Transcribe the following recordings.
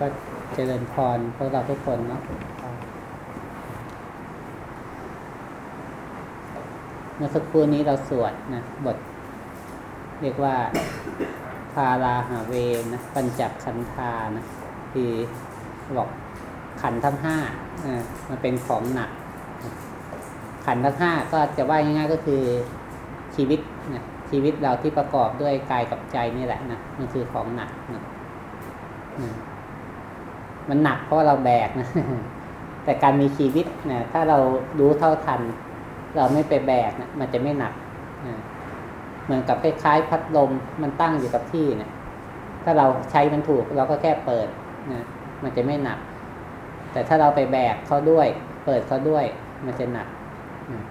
ก็เจริญพรพวกเราทุกคนเนาะเมื่อสักครู่นี้เราสวดนะบท เรียกว่าพาราหาเวนะปัญจคันธานะที่บอกขันทั้งห้าอ่ามันเป็นของหนัก ขันทั้งห้าก็จะว่าง่ายๆก็คือชีวิตนะชีวิตเราที่ประกอบด้วยกายกับใจนี่แหละนะมันคือของหนักนะนะ มันหนักเพราะว่าเราแบกนะ แต่การมีชีวิตนะถ้าเรารู้เท่าทัน เราไม่ไปแบกนะมันจะไม่หนักนะเหมือนกับคล้ายๆพัดลมมันตั้งอยู่กับที่เนะถ้าเราใช้มันถูกเราก็แค่เปิดนะมันจะไม่หนัก แต่ถ้าเราไปแบกเขาด้วย เปิดเขาด้วย มันจะหนักนะ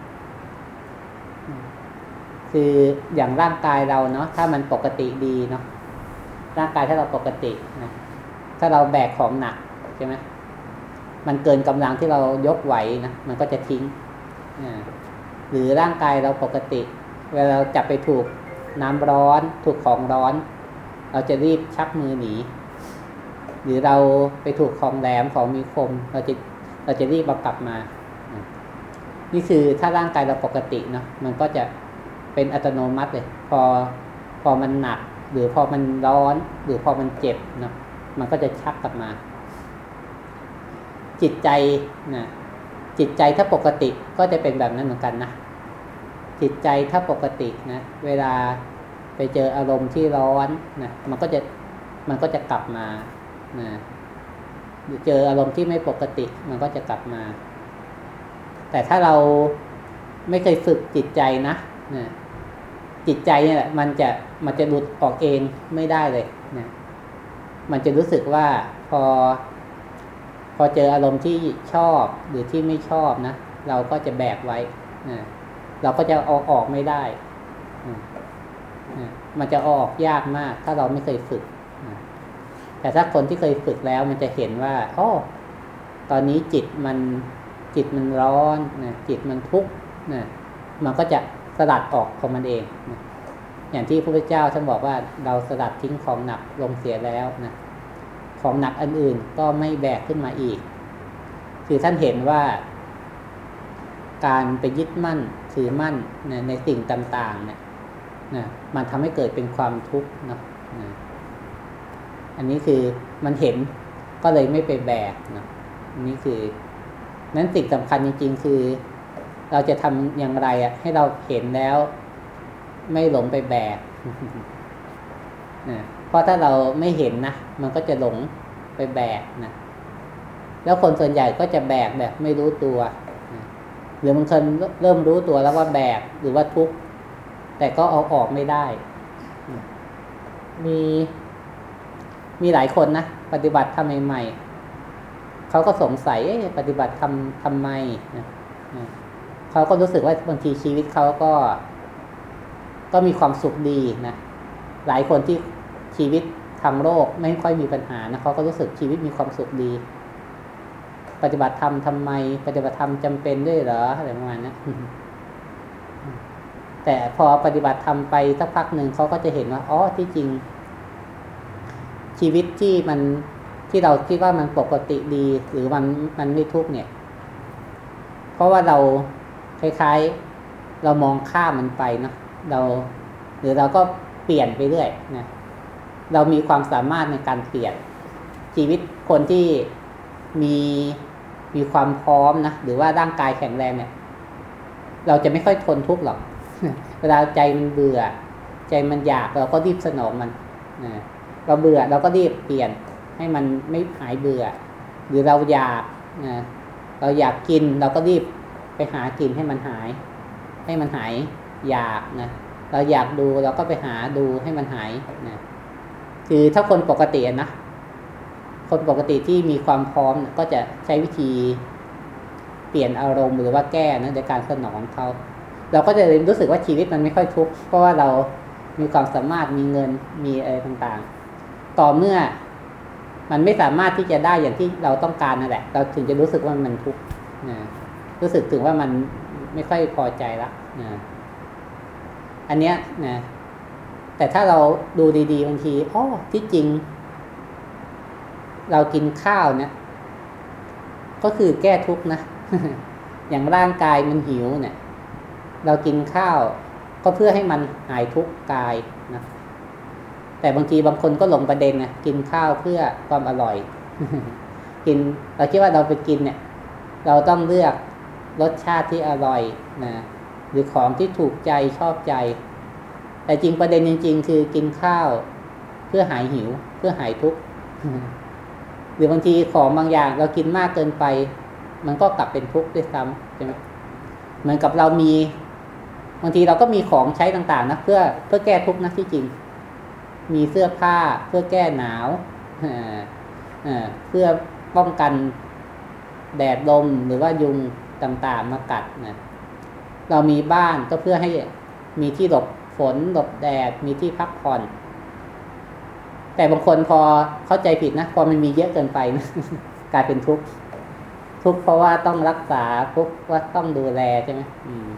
คืออย่างร่างกายเราเนาะถ้ามันปกติดีเนาะร่างกายถ้าเราปกตินะถ้าเราแบกของหนัก ใช่ไหมมันเกินกำลังที่เรายกไหวนะมันก็จะทิ้งหรือร่างกายเราปกติ เวลาเราจับไปถูกน้ำร้อนถูกของร้อน เราจะรีบชักมือหนี หรือเราไปถูกของแหลมของมีคม เราจะเราจะรีบเอากลับมา นี่คือถ้าร่างกายเราปกติเนาะมันก็จะเป็นอัตโนมัติเลย พอพอมันหนัก หรือพอมันร้อน หรือพอมันเจ็บเนาะมันก็จะชักกลับมา จิตใจนะจิตใจถ้าปกติก็จะเป็นแบบนั้นเหมือนกันนะจิตใจถ้าปกตินะเวลาไปเจออารมณ์ที่ร้อนนะมันก็จะมันก็จะกลับมานะเจออารมณ์ที่ไม่ปกติ มันก็จะกลับมา แต่ถ้าเราไม่เคยฝึกจิตใจนะนะจิตใจเนี่ยแหละมันจะมันจะหลุดออกเองไม่ได้เลยนะมันจะรู้สึกว่าพอ พอเจออารมณ์ที่ชอบหรือที่ไม่ชอบนะ เราก็จะแบกไว้นะเราก็จะเอาออกไม่ได้นะมันจะเอาออกยากมาก ถ้าเราไม่เคยฝึกนะแต่ถ้าคนที่เคยฝึกแล้วมันจะเห็นว่าโอ้ตอนนี้จิตมันจิตมันร้อนนะจิตมันทุกข์นะมันก็จะสลัดออกของมันเองนะอย่างที่พระพุทธเจ้าท่านบอกว่าเราสลัดทิ้งของหนักลงเสียแล้วนะ ของหนักอันอื่นก็ไม่แบกขึ้นมาอีก คือท่านเห็นว่า การไปยึดมั่นถือมั่นนะในสิ่งต่างๆเนี่ยนะมันทำให้เกิดเป็นความทุกข์นะนะอันนี้คือมันเห็นก็เลยไม่ไปแบกนะอันนี้คือ นั้นสิ่งสำคัญจริงๆ คือ เราจะทำอย่างไรอะให้เราเห็นแล้ว ไม่หลงไปแบกนะ เพราะถ้าเราไม่เห็นนะ มันก็จะหลงไปแบกนะแล้วคนส่วนใหญ่ก็จะแบกแบบไม่รู้ตัวนะหรือบางคนเริ่มรู้ตัวแล้วว่าแบกหรือว่าทุกข์แต่ก็เอาออกไม่ได้นะมีมีหลายคนนะปฏิบัติทำใหม่ๆเขาก็สงสัยปฏิบัติทำทำไมนะนะเขาก็รู้สึกว่าบางทีชีวิตเขาก็ ก็มีความสุขดีนะหลายคนที่ ชีวิตทางโลกไม่ค่อยมีปัญหานะเขาก็รู้สึกชีวิตมีความสุขดี ปฏิบัติธรรมทำไม ปฏิบัติธรรมจำเป็นด้วยเหรออะไรประมาณนี้แต่พอปฏิบัติธรรมไปสักพักหนึ่งเขาก็จะเห็นว่าอ๋อที่จริง ชีวิตที่มันที่เราคิดว่ามันปกติดี หรือมันมันไม่ทุกข์เนี่ย เพราะว่าเราคล้ายๆ เรามองข้ามมันไปเนาะเรา หรือเราก็เปลี่ยนไปเรื่อยนะ เรามีความสามารถในการเปลี่ยนชีวิตคนที่มีมีความพร้อมนะหรือว่าร่างกายแข็งแรงเนี่ย เราจะไม่ค่อยทนทุกข์หรอกเวลาใจมันเบื่อ ใจมันอยากเราก็รีบสนองมันเราเบื่อเราก็รีบเปลี่ยนให้มันไม่หายเบื่อ หรือเราอยากเราอยากกินเราก็รีบไปหากินให้มันหาย ให้มันหายอยากนะเราอยากดูเราก็ไปหาดูให้มันหายนะ คือถ้าคนปกตินะ คนปกติที่มีความพร้อมก็จะใช้วิธีเปลี่ยนอารมณ์หรือว่าแก้นะในการสนองเขา เราก็จะรู้สึกว่าชีวิตมันไม่ค่อยทุกข์เพราะว่าเรามีความสามารถมีเงินมีอะไรต่างๆ ต่อเมื่อมันไม่สามารถที่จะได้อย่างที่เราต้องการนั่นแหละ เราถึงจะรู้สึกว่ามันทุกข์นะรู้สึกถึงว่ามันไม่ค่อยพอใจละนะอันเนี้ยนะ แต่ถ้าเราดูดีๆบางทีอ๋อที่จริง เรากินข้าวเนี่ย ก็คือแก้ทุกข์นะ อย่างร่างกายมันหิวเนี่ย เรากินข้าวก็เพื่อให้มันหายทุกข์กายนะแต่บางทีบางคนก็หลงประเด็นนะกินข้าวเพื่อความอร่อย กิน เราคิดว่าเราไปกินเนี่ย เราต้องเลือกรสชาติที่อร่อยนะหรือของที่ถูกใจชอบใจ แต่จริงประเด็นจริง ๆ คือกินข้าว เพื่อหายหิว เพื่อหายทุกข์หรือบางทีของบางอย่างเรากินมากเกินไป มันก็กลับเป็นทุกข์ด้วยซ้ำใช่ไหมเหมือนกับเรามี บางทีเราก็มีของใช้ต่างๆนะเพื่อเพื่อแก้ทุกข์นะที่จริง มีเสื้อผ้าเพื่อแก้หนาวเพื่อป้องกันแดดลมหรือว่ายุงต่างๆมากัดนะเรามีบ้านก็เพื่อให้มีที่หลบ ฝนหลบแดดมีที่พักผ่อน แต่บางคนพอเข้าใจผิดนะ พอมันมีเยอะเกินไปนะกลายเป็นทุกข์ทุกข์เพราะว่าต้องรักษาทุกข์ว่าต้องดูแลใช่ไหมม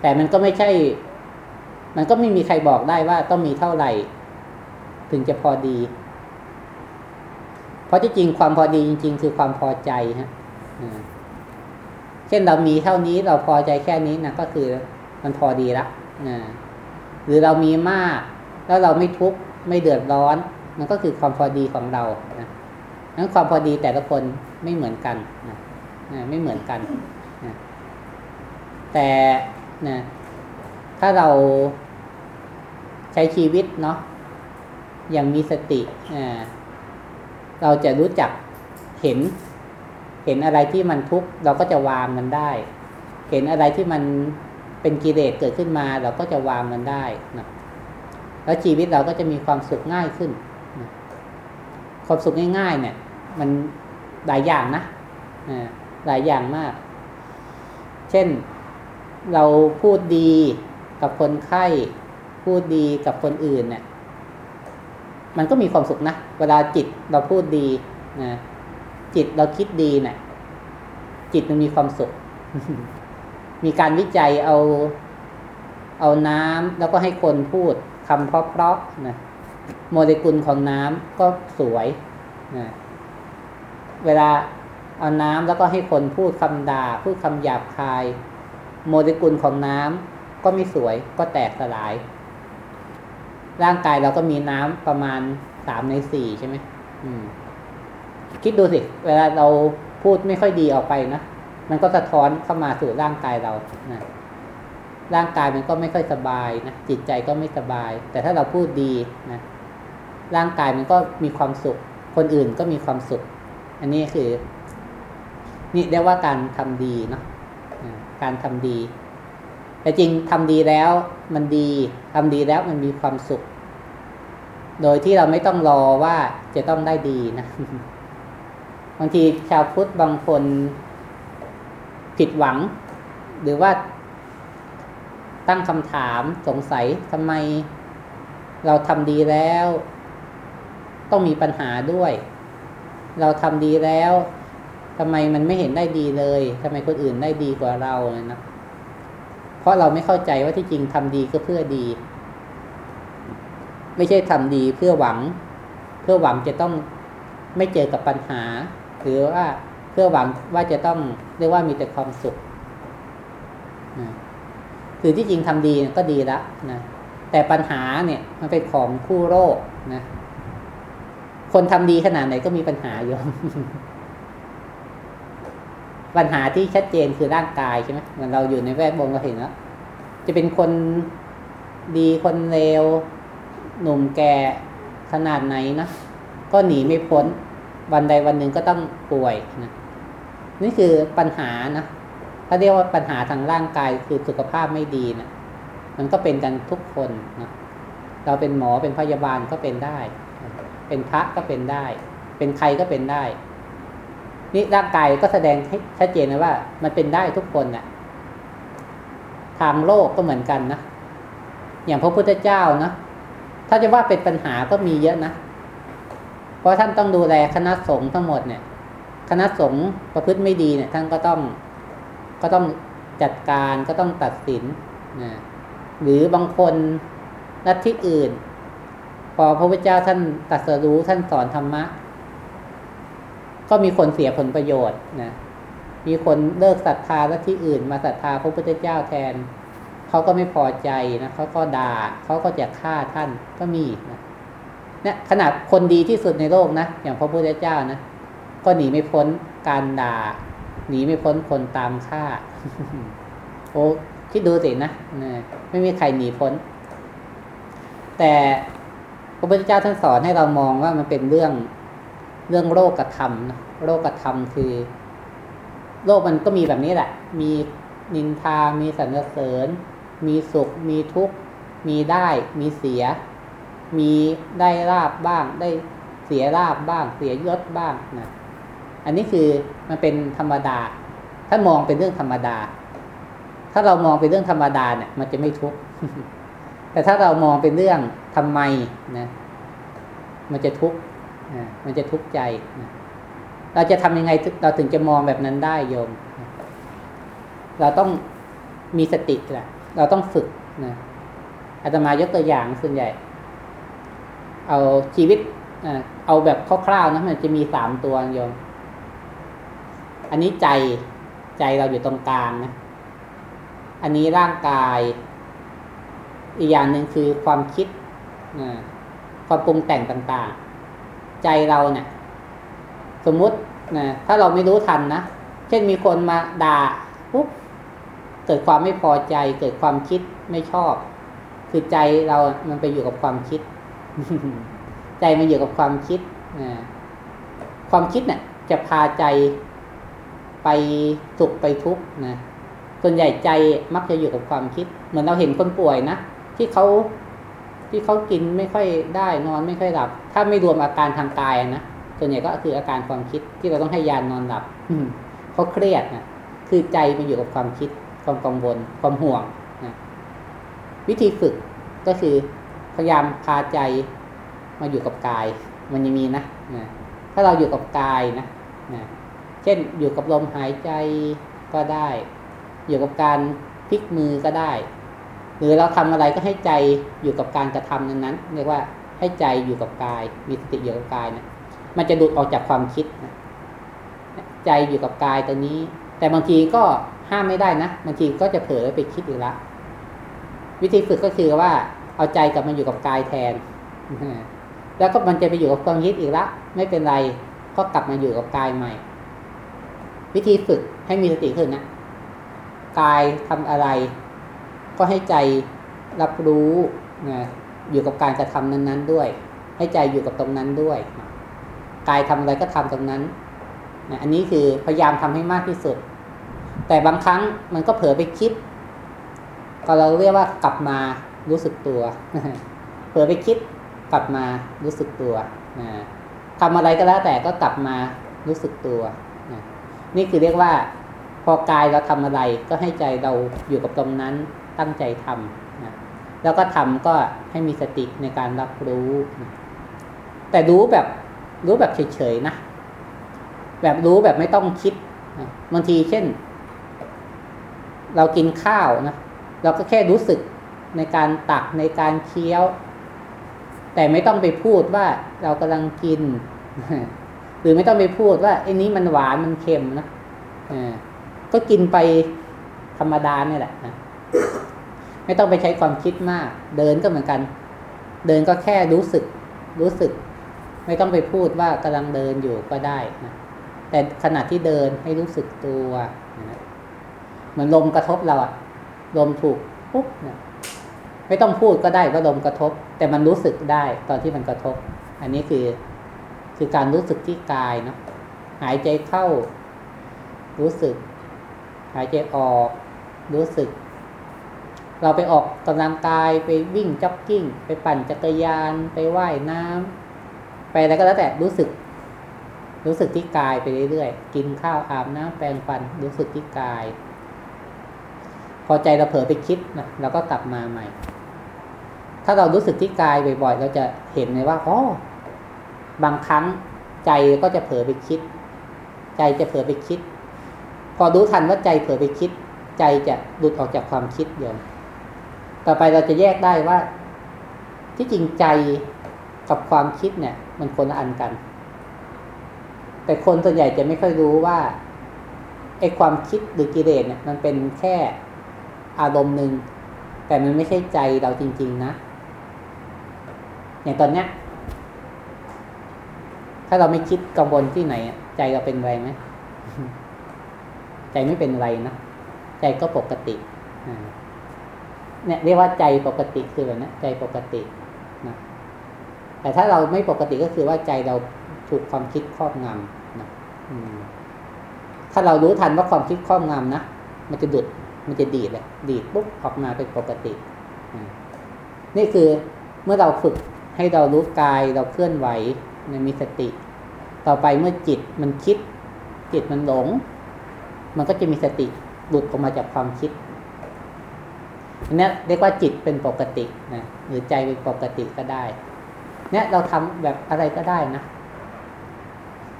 แต่มันก็ไม่ใช่ มันก็ไม่มีใครบอกได้ว่าต้องมีเท่าไหร่ ถึงจะพอดี เพราะที่จริงความพอดีจริง ๆ คือความพอใจฮะเช่นเรามีเท่านี้เราพอใจแค่นี้นะก็คือมันพอดีละนะ หรือเรามีมาก แล้วเราไม่ทุกข์ไม่เดือดร้อน มันก็คือความพอดีของเรานะนั้นความพอดีแต่ละคนไม่เหมือนกันนะไม่เหมือนกันนะแต่นะถ้าเราใช้ชีวิตเนาะอย่างมีสติเราจะรู้จักเห็น เห็นอะไรที่มันทุกข์เราก็จะวางมันได้ เห็นอะไรที่มัน เป็นกิเลสเกิดขึ้นมาเราก็จะวางมันได้นะแล้วชีวิตเราก็จะมีความสุขง่ายขึ้นนะความสุขง่ายๆ เนี่ย มันหลายอย่างนะหลายอย่างมาก เช่นเราพูดดีกับคนไข้ พูดดีกับคนอื่นเนี่ย มันก็มีความสุขนะเวลาจิตเราพูดดีนะจิตเราคิดดีเนะี่ยจิตมันมีความสุข มีการวิจัยเอาเอาน้ำแล้วก็ให้คนพูดคำเพราะๆนะโมเลกุลของน้ำก็สวยนะเวลาเอาน้ำแล้วก็ให้คนพูดคำด่าพูดคำหยาบคาย โมเลกุลของน้ำก็ไม่สวยก็แตกสลาย ร่างกายเราก็มีน้ำประมาณสามในสี่ใช่ไหมมคิดดูสิ เวลาเราพูดไม่ค่อยดีออกไปนะ มันก็สะท้อนเข้ามาสู่ร่างกายเรานะร่างกายมันก็ไม่ค่อยสบายนะจิตใจก็ไม่สบาย แต่ถ้าเราพูดดีนะร่างกายมันก็มีความสุข คนอื่นก็มีความสุข อันนี้คือ นี่เรียกว่าการทำดีเนาะการทำดี แต่จริงทำดีแล้วมันดีทำดีแล้วมันมีความสุข โดยที่เราไม่ต้องรอว่าจะต้องได้ดีนะบางทีชาวพุทธบางคน ผิดหวัง หรือว่าตั้งคำถามสงสัยทำไมเราทำดีแล้ว ต้องมีปัญหาด้วย เราทำดีแล้วทำไมมันไม่เห็นได้ดีเลยทำไมคนอื่นได้ดีกว่าเราเลยนะเพราะเราไม่เข้าใจว่าที่จริงทำดีก็เพื่อดี ไม่ใช่ทำดีเพื่อหวัง เพื่อหวังจะต้องไม่เจอกับปัญหา หรือว่า เพื่อหวังว่าจะต้องเรียกว่ามีแต่ความสุขคือที่จริงทำดีก็ดีแล้วนะแต่ปัญหาเนี่ยมันเป็นของคู่โรคนะคนทำดีขนาดไหนก็มีปัญหาอยู่ปัญหาที่ชัดเจนคือร่างกายใช่ไหมเหมันเราอยู่ในแวดวงเราเห็นแล้วจะเป็นคนดีคนเลวหนุ่มแก่ขนาดไหนนะก็หนีไม่พ้น วันใดวันหนึ่งก็ต้องป่วยนะ นี่คือปัญหานะถ้าเรียกว่าปัญหาทางร่างกายคือสุขภาพไม่ดีนะมันก็เป็นกันทุกคนนะเราเป็นหมอเป็นพยาบาลก็เป็นได้ เป็นพระก็เป็นได้ เป็นใครก็เป็นได้ นี่ร่างกายก็แสดงให้ชัดเจนนะว่า มันเป็นได้ทุกคนนะ่ะ ทางโลกก็เหมือนกันนะอย่างพระพุทธเจ้านะถ้าจะว่าเป็นปัญหาก็มีเยอะนะเพราะท่านต้องดูแลคณะสงฆ์ทั้งหมดเนี่ย ณะสงฆ์ประพฤติไม่ดีเนี่ยท่านก็ต้องก็ต้องจัดการก็ต้องตัดสินนะหรือบางคนนัดที่อื่น พอพระพุทธเจ้าท่านตัดสรู้ท่านสอนธรรมะ ก็มีคนเสียผลประโยชน์นะมีคนเลิกศรัทธาแล้วที่อื่น มาศรัทธาพระพุทธเจ้าแทนเขาก็ไม่พอใจนะเขาก็ด่าเขาก็จะฆ่าท่านก็มีนะเนี่ยขนาดคนดีที่สุดในโลกนะอย่างพระพุทธเจ้านะ ก็หนีไม่พ้นการด่า หนีไม่พ้นคนตามฆ่า โอ้คิดดูสินะไม่มีใครหนีพ้น แต่พระพุทธเจ้าท่านสอนให้เรามองว่ามันเป็นเรื่องเรื่องโลกธรรมนะโลกธรรมคือโลกมันก็มีแบบนี้แหละ มีนินทา มีสรรเสริญ มีสุข มีทุกข์ มีได้ มีเสีย มีได้ลาบบ้าง ได้เสียลาบบ้าง เสียยศบ้างนะ อันนี้คือมันเป็นธรรมดา ถ้ามองเป็นเรื่องธรรมดา ถ้าเรามองเป็นเรื่องธรรมดาเนี่ย มันจะไม่ทุกข์ แต่ถ้าเรามองเป็นเรื่องทำไมนะ มันจะทุกข์มันจะทุกข์ใจ เราจะทำยังไงเราถึงจะมองแบบนั้นได้โยม เราต้องมีสติแหละเราต้องฝึกนะอาตมายกตัวอย่างส่วนใหญ่ เอาชีวิตเอาแบบคร่าวๆนะมันจะมีสามตัวโยม อันนี้ใจใจเราอยู่ตรงกลางนะ อันนี้ร่างกาย อีกอย่างหนึ่งคือความคิดความปรุงแต่งต่างๆ ใจเราเนี่ย สมมุตินะถ้าเราไม่รู้ทันนะ เช่นมีคนมาด่าปุ๊บเกิดความไม่พอใจเกิดความคิดไม่ชอบ คือใจเรามันไปอยู่กับความคิด ใจมันอยู่กับความคิดนะความคิดเนี่ย จะพาใจ ไปสุขไปทุกข์นะส่วนใหญ่ใจมักจะอยู่กับความคิด เหมือนเราเห็นคนป่วยนะที่เขาที่เขากินไม่ค่อยได้นอนไม่ค่อยหลับ ถ้าไม่รวมอาการทางกายนะส่วนใหญ่ก็คืออาการความคิดที่เราต้องให้ยานอนหลับเขาเครียดนะคือใจมันอยู่กับความคิด ความกังวลความห่วงนะวิธีฝึกก็คือพยายามพาใจมาอยู่กับกาย มันยังมีนะนะถ้าเราอยู่กับกายนะนะ เช่นอยู่กับลมหายใจก็ได้ อยู่กับการพลิกมือก็ได้ หรือเราทำอะไรก็ให้ใจอยู่กับการกระทำนั้นๆเรียกว่าให้ใจอยู่กับกาย มีสติอยู่กับกายนะมันจะดูดออกจากความคิดนะใจอยู่กับกายตัวนี้ แต่บางทีก็ห้ามไม่ได้นะบางทีก็จะเผลอไปคิดอีกละวิธีฝึกก็คือว่า เอาใจกลับมาอยู่กับกายแทนแล้วก็มันจะไปอยู่กับความคิดอีกละไม่เป็นไรก็กลับมาอยู่กับกายใหม่ วิธีฝึกให้มีสติขึ้นนะ กายทำอะไร ก็ให้ใจรับรู้นะอยู่กับการกระทำนั้น ๆ ด้วย ให้ใจอยู่กับตรงนั้นด้วย กายทำอะไรก็ทำตรงนั้นนะอันนี้คือพยายามทำให้มากที่สุด แต่บางครั้งมันก็เผลอไปคิด ก็เราเรียกว่ากลับมารู้สึกตัว เผลอไปคิดกลับมารู้สึกตัวนะทำอะไรก็แล้วแต่ก็กลับมารู้สึกตัว นี่คือเรียกว่า พอกายเราทำอะไรก็ให้ใจเราอยู่กับตรงนั้นตั้งใจทำนะแล้วก็ทำก็ให้มีสติในการรับรู้นะแต่รู้แบบรู้แบบเฉยๆนะแบบรู้แบบไม่ต้องคิดนะบางทีเช่น เรากินข้าวนะเราก็แค่รู้สึกในการตักในการเคี้ยว แต่ไม่ต้องไปพูดว่าเรากำลังกิน หรือไม่ต้องไปพูดว่าไอ้นี้มันหวานมันเค็มนะก็กินไปธรรมดาเนี่ยแหละนะไม่ต้องไปใช้ความคิดมาก เดินก็เหมือนกัน เดินก็แค่รู้สึก รู้สึก ไม่ต้องไปพูดว่ากำลังเดินอยู่ก็ได้นะแต่ขณะที่เดินให้รู้สึกตัวนะเหมือนลมกระทบเราอะลมถูกปุ๊บนะไม่ต้องพูดก็ได้ว่าลมกระทบ แต่มันรู้สึกได้ตอนที่มันกระทบ อันนี้คือ คือการรู้สึกที่กายเนาะหายใจเข้า รู้สึก หายใจออก รู้สึก เราไปออกกำลังกายไปวิ่งจ็อกกิ้ง ไปปั่นจักรยาน ไปไว่ายน้ำไปอะไรก็แล้วแต่รู้สึก รู้สึกที่กายไปเรื่อยๆกินข้าวอาบน้ำแปรงฟัน รู้สึกที่กาย พอใจเราเผลอไปคิดนะเราก็กลับมาใหม่ ถ้าเรารู้สึกที่กายบ่อยๆเราจะเห็นเลยว่าอ๋อ บางครั้งใจก็จะเผลอไปคิด ใจจะเผลอไปคิด พอรู้ทันว่าใจเผลอไปคิด ใจจะหลุดออกจากความคิดเดียวต่อไปเราจะแยกได้ว่า ที่จริงใจกับความคิดเนี่ย มันคนละอันกัน แต่คนส่วนใหญ่จะไม่ค่อยรู้ว่าไอ้ความคิดหรือกิเลสเนี่ย มันเป็นแค่อารมณ์หนึ่งแต่มันไม่ใช่ใจเราจริง ๆ นะ อย่างตอนเนี้ยาเราไม่คิดกังวลที่ไหน ใจเราเป็นไรไหมใจไม่เป็นไรนะใจก็ปกติเนี่ยเรียกว่าใจปกติคือแบบนี้ใจปกตินะแต่ถ้าเราไม่ปกติก็คือว่าใจเราถูกความคิดครอบงำนะถ้าเรารู้ทันว่าความคิดครอบงำนะมันจะดุดมันจะดีดเลยดีดปุ๊บออกมาเป็นปกติ นี่คือเมื่อเราฝึกให้เรารู้กายเราเคลื่อนไหว มีสติ ต่อไปเมื่อจิตมันคิด จิตมันหลง มันก็จะมีสติหลุดออกมาจากความคิดอันนี้เรียกว่าจิตเป็นปกตินะหรือใจเป็นปกติก็ได้ เนี่ยเราทำแบบอะไรก็ได้นะ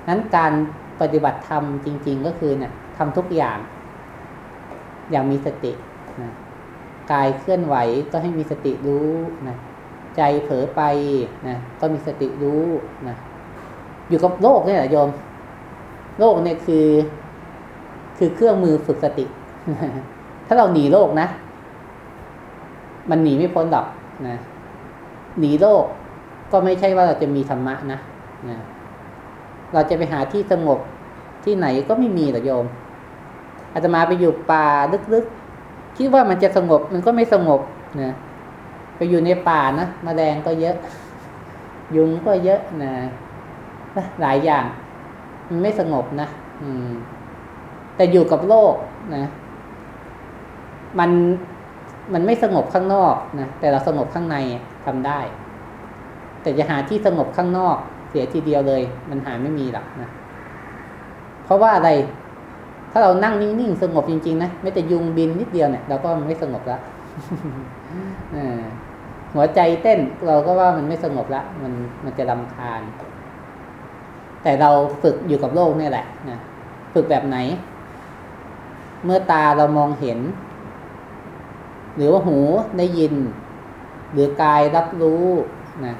นั้นการปฏิบัติธรรมจริง ๆ ก็คือเนี่ยทำทุกอย่าง อย่างมีสตินะกายเคลื่อนไหวก็ให้มีสติรู้นะ ใจเผลอไปนะก็มีสติรู้นะอยู่กับโลกนี่แหละโยม โลกเนี่ยคือ คือเครื่องมือฝึกสติ ถ้าเราหนีโลกนะ มันหนีไม่พ้นหรอกนะหนีโลกก็ไม่ใช่ว่าเราจะมีธรรมะนะนะเราจะไปหาที่สงบที่ไหนก็ไม่มีหรอกโยมอาตมาไปอยู่ป่าลึกๆคิดว่ามันจะสงบมันก็ไม่สงบนะ ไปอยู่ในป่านะมแมลงก็เยอะ ยุงก็เยอะนะหลายอย่าง มันไม่สงบนะอืม แต่อยู่กับโลกนะมันมันไม่สงบข้างนอกนะแต่เราสงบข้างในทำได้ แต่จะหาที่สงบข้างนอกเสียทีเดียวเลย มันหาไม่มีหรอกนะเพราะว่าอะไร ถ้าเรานั่งนิ่งๆสงบจริงๆนะไม่แต่ยุงบินนิดเดียวเนี่ยเราก็ไม่สงบแล้ว หัวใจเต้นเราก็ว่ามันไม่สงบละมันมันจะลำคาญ แต่เราฝึกอยู่กับโลกนี่แหละนะฝึกแบบไหน เมื่อตาเรามองเห็น หรือว่าหูได้ยิน หรือกายรับรู้นะ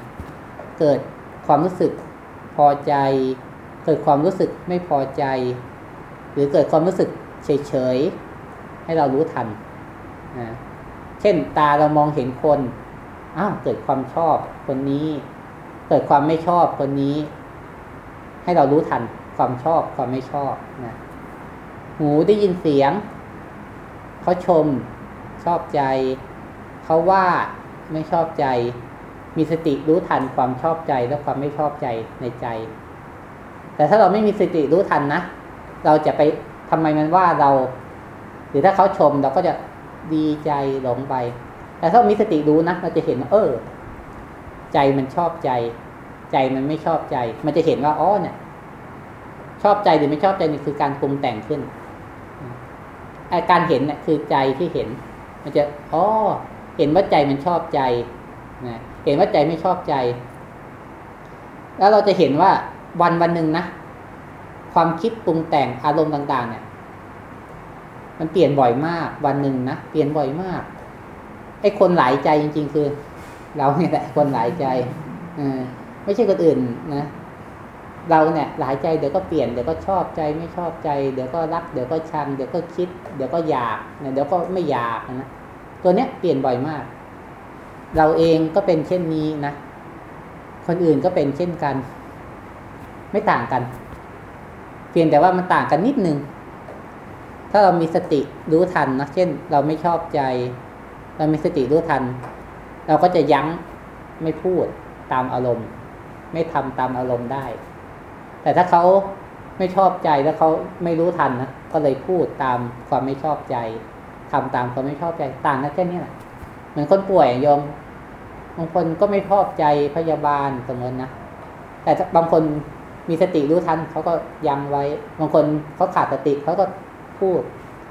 เกิดความรู้สึกพอใจ เกิดความรู้สึกไม่พอใจ หรือเกิดความรู้สึกเฉยๆให้เรารู้ทันนะเช่นตาเรามองเห็นคน อ้าวเกิดความชอบคนนี้ เกิดความไม่ชอบคนนี้ ให้เรารู้ทันความชอบความไม่ชอบนะหูได้ยินเสียงเขาชม ชอบใจเขาว่าไม่ชอบใจ มีสติรู้ทันความชอบใจและความไม่ชอบใจในใจ แต่ถ้าเราไม่มีสติรู้ทันนะเราจะไปทำไมมันว่าเรา หรือถ้าเขาชมเราก็จะดีใจหลงไป แต่ถ้ามีสติรู้นะเราจะเห็นเออ ใจมันชอบใจ ใจมันไม่ชอบใจ มันจะเห็นว่าอ๋อเนี่ย ชอบใจหรือไม่ชอบใจนี่คือการปรุงแต่งขึ้นไอการเห็นเนี่ยคือใจที่เห็น มันจะอ๋อเห็นว่าใจมันชอบใจนะเห็นว่าใจไม่ชอบใจ แล้วเราจะเห็นว่าวันวันหนึ่งนะความคิดปรุงแต่งอารมณ์ต่าง ๆ เนี่ย มันเปลี่ยนบ่อยมาก วันหนึ่งนะเปลี่ยนบ่อยมาก อ้คนหลายใจจริง ๆ คือ เราเนี่ยแหละคนหลายใจอไม่ใช่คนอื่นนะ เราเนี่ยหลายใจเดี๋ยวก็เปลี่ยนเดี๋ยวก็ชอบใจไม่ชอบใจ เดี๋ยวก็รัก เดี๋ยวก็ชัง เดี๋ยวก็คิด เดี๋ยวก็อยากเดี๋ยวก็ไม่อยากนะตัวเนี้ยเปลี่ยนบ่อยมาก เราเองก็เป็นเช่นนี้นะคนอื่นก็เป็นเช่นกัน ไม่ต่างกัน เพียงแต่ว่ามันต่างกันนิดนึง ถ้าเรามีสติรู้ทันนะเช่น เราไม่ชอบใจ เรามีสติรู้ทัน เราก็จะยั้งไม่พูดตามอารมณ์ ไม่ทำตามอารมณ์ได้ แต่ถ้าเขาไม่ชอบใจแล้วเขาไม่รู้ทันนะก็เลยพูดตามความไม่ชอบใจทำตามความไม่ชอบใจต่างกันแค่นี้แหละเหมือนคนป่วยโยมบางคนก็ไม่ชอบใจพยาบาลสมมตินะแต่บางคนมีสติรู้ทันเขาก็ยังไว้ บางคนเขาขาดสติเขาก็พูด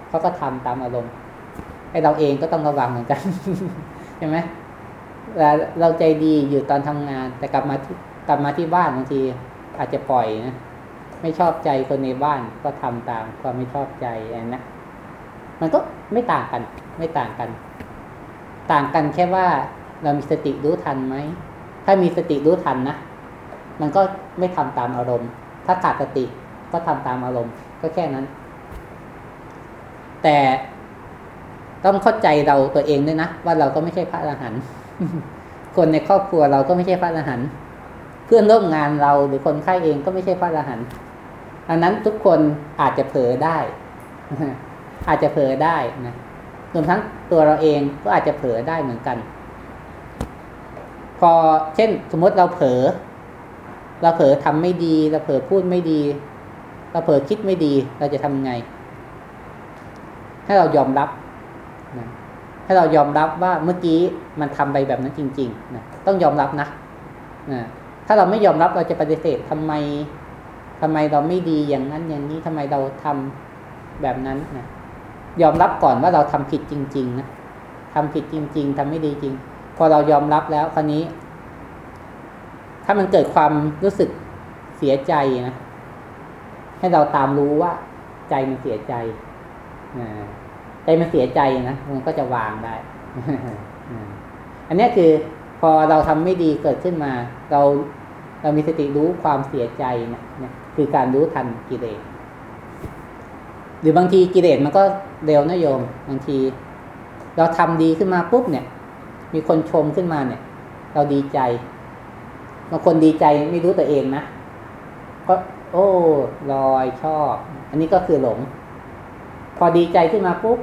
เขาก็ทำตามอารมณ์ ไอเราเองก็ต้องระวังเหมือนกันใช่ไหมเวลาเราใจดีอยู่ตอนทำงาน แต่กลับมากลับมาที่บ้านบางที อาจจะปล่อยนะไม่ชอบใจคนในบ้านก็ทำตามความไม่ชอบใจนะมันก็ไม่ต่างกัน ไม่ต่างกัน ต่างกันแค่ว่าเรามีสติรู้ทันไหมถ้ามีสติรู้ทันนะมันก็ไม่ทำตามอารมณ์ ถ้าขาดสติก็ทำตามอารมณ์ ก็แค่นั้น แต่ ต้องเข้าใจเราตัวเองด้วยนะว่าเราก็ไม่ใช่พระอรหันต์คนในครอบครัวเราก็ไม่ใช่พระอรหันต์เพื่อนร่วมงานเราหรือคนไข้เองก็ไม่ใช่พระอรหันต์อันนั้นทุกคนอาจจะเผลอได้อาจจะเผลอได้นะรวมทั้งตัวเราเองก็อาจจะเผลอได้เหมือนกัน พอเช่นสมมติเราเผลอเราเผลอทำไม่ดี เราเผลอพูดไม่ดี เราเผลอคิดไม่ดี เราจะทำไง ให้เรายอมรับ นะให้เรายอมรับว่าเมื่อกี้มันทำไปแบบนั้นจริงๆนะต้องยอมรับนะนะถ้าเราไม่ยอมรับเราจะปฏิเสธทำไมทำไมเราไม่ดีอย่างนั้นอย่างนี้ทำไมเราทำแบบนั้นนะยอมรับก่อนว่าเราทำผิดจริงๆนะทำผิดจริง ๆทำไม่ดีจริง พอเรายอมรับแล้วคราวนี้ ถ้ามันเกิดความรู้สึกเสียใจนะให้เราตามรู้ว่า ใจมันเสียใจ ใจมันเสียใจนะมันก็จะวางได้อันนี้คือพอเราทำไม่ดีเกิดขึ้นมา เราเรามีสติรู้ความเสียใจนะนะคือการรู้ทันกิเลสหรือบางทีกิเลสมันก็เร็วนะโยม บางที เราทำดีขึ้นมาปุ๊บเนี่ย มีคนชมขึ้นมาเนี่ย เราดีใจบางคนดีใจไม่รู้ตัวเองนะก็โอ้ลอยชอบ อันนี้ก็คือหลง พอดีใจขึ้นมาปุ๊บ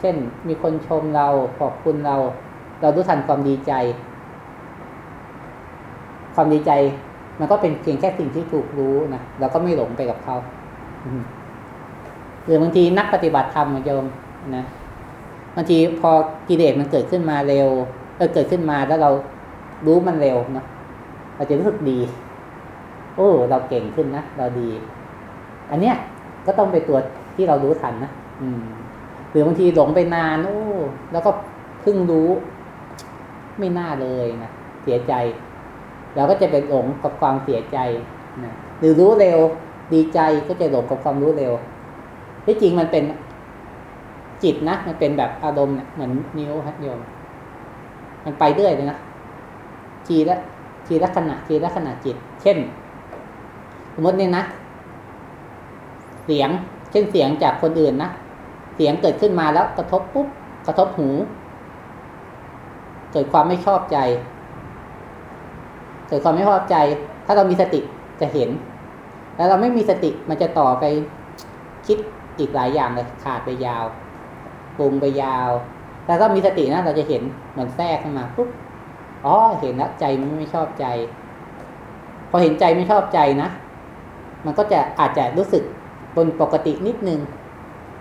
เช่น มีคนชมเราขอบคุณเรา เรารู้ทันความดีใจ ความดีใจ มันก็เป็นเพียงแค่สิ่งที่ถูกรู้นะเราก็ไม่หลงไปกับเขาหรือบางทีนักปฏิบัติธรรมโยมนะบางทีพอกิเลสมันเกิดขึ้นมาเร็วเออเกิดขึ้นมาแล้วเรารู้มันเร็วนะเราจะรู้สึกดี โอ้เราเก่งขึ้นนะเราดี อันเนี้ยก็ต้องไปตัวที่เรารู้ทันนะอืม หรือบางทีหลงไปนานโอ้แล้วก็เพิ่งรู้ ไม่น่าเลยนะเสียใจเราก็จะเป็นหลงกับความเสียใจนะหรือรู้เร็ว ดีใจก็จะหลงกับความรู้เร็ว ที่จริงมันเป็นจิตนะมันเป็นแบบอารมณ์เหมือนนิ้วฮัตโยม มันไปเรื่อยเลยนะทีละทีละขณะทีละขณะจิต เช่น สมมติเนี่ยนะ เสียง เช่นเสียงจากคนอื่นนะ เสียงเกิดขึ้นมาแล้วกระทบปุ๊บกระทบหู เกิดความไม่ชอบใจ เกิดความไม่ชอบใจ ถ้าเรามีสติจะเห็น แล้วเราไม่มีสติมันจะต่อไปคิดอีกหลายอย่างเลยขาดไปยาวปรุงไปยาวแต่ถ้ามีสตินะเราจะเห็นเหมือนแทรกขึ้นมาปุ๊บอ๋อเห็นแล้วใจมันไม่ชอบใจ พอเห็นใจไม่ชอบใจนะ มันก็จะอาจจะรู้สึกบนปกตินิดนึง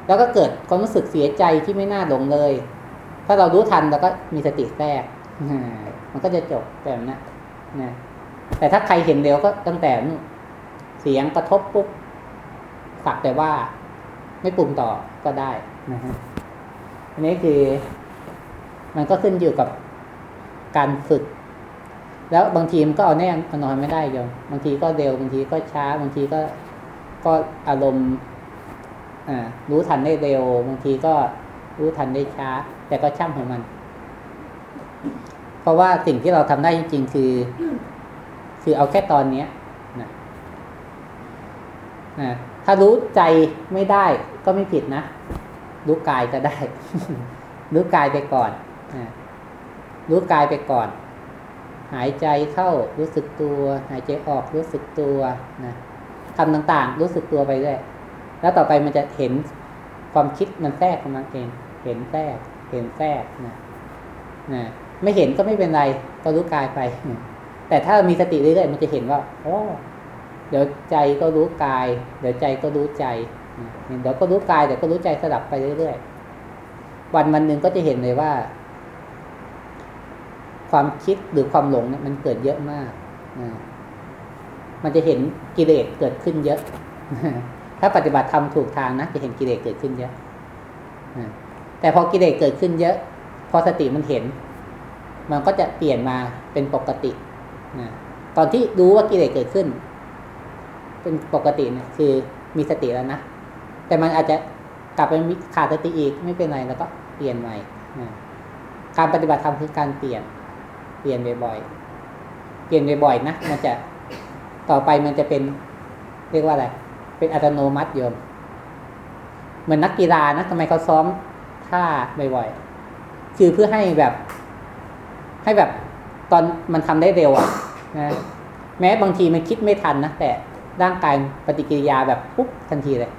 แล้วก็เกิดความรู้สึกเสียใจที่ไม่น่าหลงเลย ถ้าเรารู้ทันเราก็มีสติแทรกมันก็จะจบแบบนั้นนะแต่ถ้าใครเห็นเร็วก็ตั้งแต่เสียงกระทบปุ๊บสักแต่ว่าไม่ปรุงต่อก็ได้นะฮะอันนี้คือ มันก็ขึ้นอยู่กับการฝึก แล้วบางทีมันก็เอาแน่นอนไม่ได้โยมบางทีก็เร็วบางทีก็ช้า บางทีก็ก็อารมณ์ รู้ทันได้เร็ว บางทีก็รู้ทันได้ช้า แต่ก็ช่างของมัน เพราะว่าสิ่งที่เราทำได้จริง ๆ คือ คือเอาแค่ตอนเนี้ยนะนะถ้ารู้ใจไม่ได้ก็ไม่ผิดนะ รู้กายก็ได้ รู้กายไปก่อนรู้กายไปก่อน หายใจเข้ารู้สึกตัว หายใจออกรู้สึกตัวนะทำต่างๆ รู้สึกตัวไปด้วย แล้วต่อไปมันจะเห็นความคิดมันแทรกของมันเอง เห็นแทรก เห็นแทรกนะนะไม่เห็นก็ไม่เป็นไร ก็รู้กายไป แต่ถ้ามีสติเรื่อยๆมันจะเห็นว่าโอ้เดี๋ยวใจก็รู้กาย เดี๋ยวใจก็รู้ใจ เดี๋ยวก็รู้กายเดี๋ยวก็รู้ใจสลับไปเรื่อยๆ วันวันหนึ่งก็จะเห็นเลยว่า ความคิดหรือความหลงเนี่ยมันเกิดเยอะมาก มันจะเห็นกิเลสเกิดขึ้นเยอะ ถ้าปฏิบัติทำถูกทางนะจะเห็นกิเลสเกิดขึ้นเยอะแต่พอกิเลสเกิดขึ้นเยอะ พอสติมันเห็น มันก็จะเปลี่ยนมาเป็นปกติตอนที่รู้ว่ากิเลสเกิดขึ้น เป็นปกตินี่ยคือมีสติแล้วนะแต่มันอาจจะกลับไปขาดสติอีกไม่เป็นไรแล้วก็เปลี่ยนใหม่การปฏิบัติธรรมคือการเปลี่ยน เปลี่ยนบ่อยๆเปลี่ยนบ่อยๆนะมันจะต่อไปมันจะเป็นเรียกว่าอะไร เป็นอัตโนมัติโยม เหมือนนักกีฬานะทำไมเขาซ้อมท่าบ่อยๆคือเพื่อให้แบบ ให้แบบตอนมันทำได้เร็วอะนะแม้บางทีมันคิดไม่ทันนะแต่ร่างกายปฏิกิริยาแบบปุ๊บทันทีเลย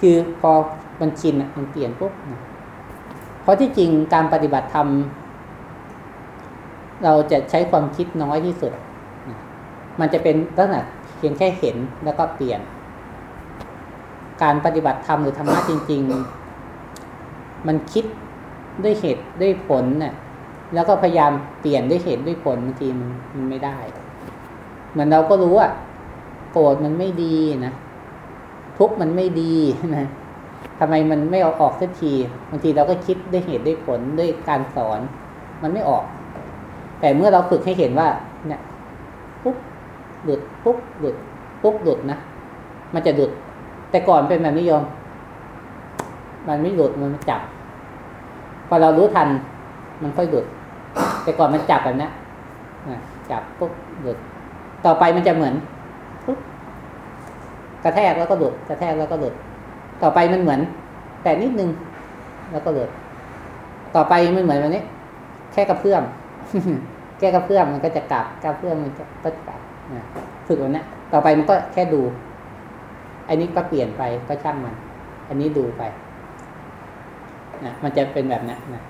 คือพอมันชินมันเปลี่ยนปุ๊บนะเพราะที่จริงการปฏิบัติธรรมเราจะใช้ความคิดน้อยที่สุด มันจะเป็นลักษณะ เพียงแค่เห็นแล้วก็เปลี่ยน การปฏิบัติธรรมหรือธรรมะจริง ๆ มันคิดด้วยเหตุด้วยผลเนี่ยแล้วก็พยายามเปลี่ยนด้วยเหตุด้วยผลบางทีมันไม่ได้ เหมือนเราก็รู้ว่าโกรธมันไม่ดีนะทุกมันไม่ดีนะทำไมมันไม่เอาออกสักทีบางทีเราก็คิดด้วยเหตุด้วยผลด้วยการสอน มันไม่ออก แต่เมื่อเราฝึกให้เห็นว่า หลุดปุ๊บหลุดปุ๊บหลุดนะมันจะหลุด แต่ก่อนเป็นแบบนิยมมันไม่หลุดมันจับ พอเรารู้ทัน มันค่อยหลุด แต่ก่อนมันจับแบบนี้จับปุ๊บหลุด ต่อไปมันจะเหมือนปุ๊บกระแทกแล้วก็หลุดกระแทกแล้วก็หลุด ต่อไปมันเหมือน แต่นิดนึงแล้วก็หลุด ต่อไปมันเหมือนแบบนี้ แค่กระเพื่อมแค่กระเพื่อมมันก็จะกลับกระเพื่อมมันก็กลับ ฝึกแบบนี้ต่อไปมันก็แค่ดู อันนี้ก็เปลี่ยนไปก็ช่างมัน อันนี้ดูไปนะมันจะเป็นแบบนี้นะ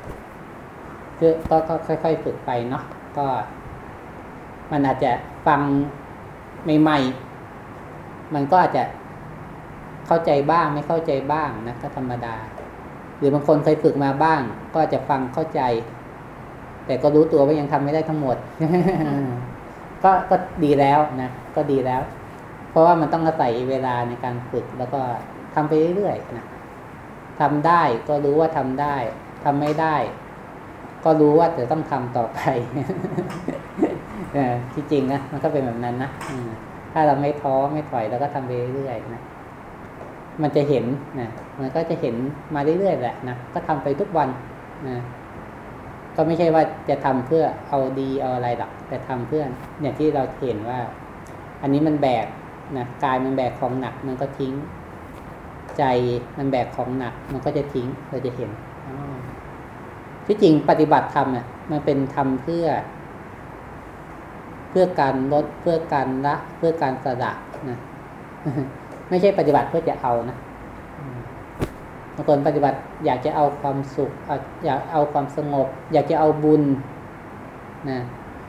คือก็ค่อยๆฝึกไปเนาะก็ มันอาจจะฟังใหม่ๆมันก็อาจจะเข้าใจบ้างไม่เข้าใจบ้างนะก็ธรรมดา หรือบางคนเคยฝึกมาบ้าง ก็จะฟังเข้าใจ แต่ก็รู้ตัวว่ายังทำไม่ได้ทั้งหมด ก็ก็ดีแล้วนะก็ดีแล้ว เพราะว่ามันต้องอาศัยเวลาในการฝึกแล้วก็ทำไปเรื่อยๆนะทำได้ก็รู้ว่าทำได้ทำไม่ได้ ก็รู้ว่าจะต้องทำต่อไปที่จริงนะมันก็เป็นแบบนั้นนะถ้าเราไม่ท้อไม่ถอยแล้วก็ทำไปเรื่อยๆนะมันจะเห็นนะมันก็จะเห็นมาเรื่อยๆแหละนะก็ทำไปทุกวันนะ ก็ไม่ใช่ว่าจะทำเพื่อเอาดีเอาอะไรหรอกแต่ทำเพื่ออย่างที่เราเห็นว่า อันนี้มันแบกนะกายมันแบกของหนักมันก็ทิ้ง ใจมันแบกของหนัก มันก็จะทิ้งเราจะเห็นที่จริงปฏิบัติธรรมเนี่ยมันเป็นทำเพื่อ เพื่อการลดเพื่อการละ เพื่อการสละนะไม่ใช่ปฏิบัติเพื่อจะเอานะางคนปฏิบัติอยากจะเอาความสุข อยากเอาความสงบ อยากจะเอาบุญนะ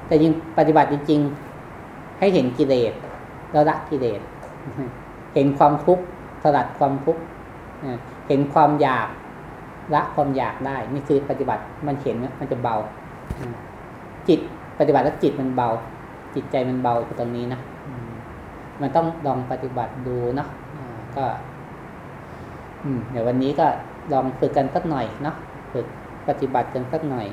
แต่ยิ่งปฏิบัติจริงๆ ให้เห็นกิเลสแล้วละกิเลสเห็นความทุกข์สลัดความทุกข์เห็นความอยากละความอยากได้ นี่คือปฏิบัติมันเห็นมันจะเบา จิตปฏิบัติแล้วจิตมันเบา จิตใจมันเบาตรงนี้นะมันต้องลองปฏิบัติดูเนาะก็ เดี๋ยววันนี้ก็ลองฝึกกันสักหน่อยเนาะฝึกปฏิบัติกันสักหน่อย